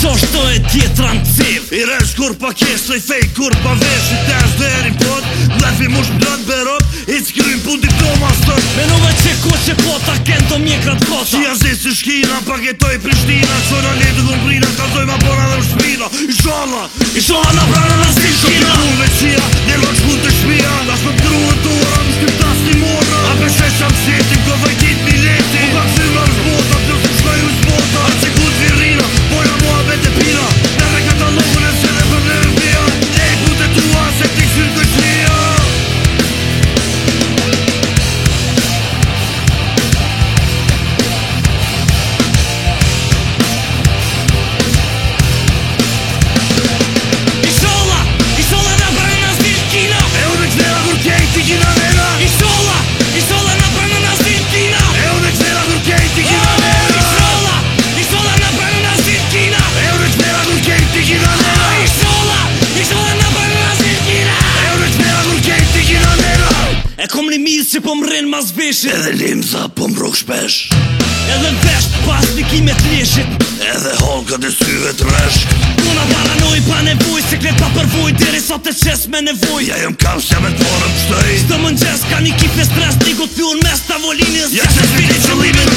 që është e tjetëran të thivë i resh kur pa po keshë se i fej kur pa po veshë i të eshte e rinë potë lefi mushtë për atë i të kërëjnë puti për o masë tërë me nuve që ku që pota këndë do mjekrat kota që ja zisë i shkira prishtina që në letë dhënë brinë e të azoi më dhe më shpira i shoha i shoha në prana në rastishtina me nuve që ja një nërën shkutë të shpira shumë një misë që po më rrenë mas veshit Edhe limza po më rrëk shpesh Edhe në pas të kime të lishit Edhe honë këtë i syve të rësh Kuna paranoj pa nevoj Se kleta përvoj Diri sot të qes me nevoj Ja jëm kam shë me të morëm pështëj Së të më nxes ka një kipje stres Një gotë fjur mes të Ja që shpiri që limit